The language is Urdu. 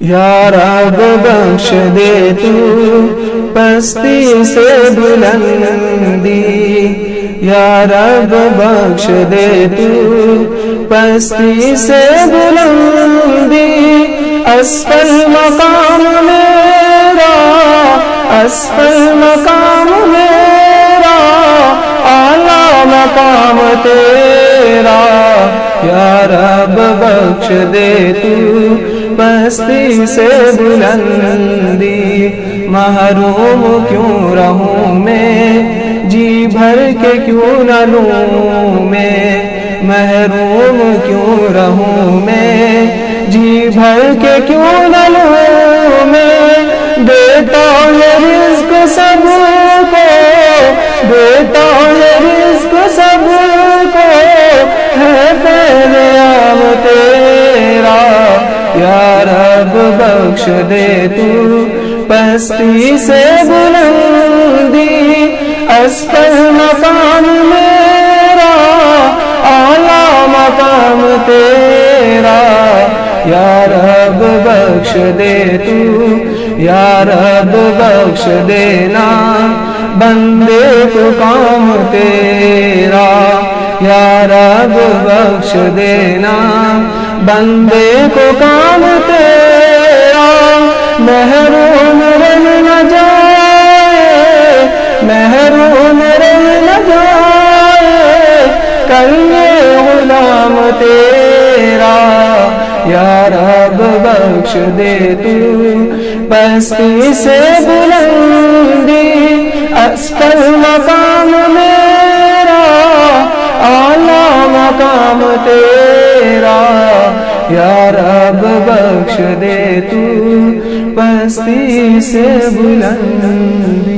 یا رب بخش دے تو پستی سے بلندی۔ یا رب بخش دے تو پستی سے بلندی۔ اسفل مقام میرا، اسفل مقام میرا، اعلی مقام تیرا۔ یا رب بخش دے تو پستی سے بلندی، محروم کیوں رہوں میں؟ جی بھر کے کیوں نہ لوں میں؟ محروم کیوں رہوں میں؟ جی بھر کے کیوں نہ لوں میں؟ دیتا ہے رزق سب یا رب بخش دے تو پستی سے بلندی اسفل مقام میرا، اعلی مقام تیرا۔ یا رب بخش دے تو، یا رب بخش دینا، بندے کو کام تیرا۔ یا رب بخش دینا، بندے کو کام تیرا محروم رہ نہ جائے محروم رہ نہ جائے کریے غلام تیرا، یا رب بخش دے تو۔ پستی سے بلندی اسفل مقام میرا، اعلی مقام تیرا۔ یا رب بخش دے تو۔ پستی سے بلندی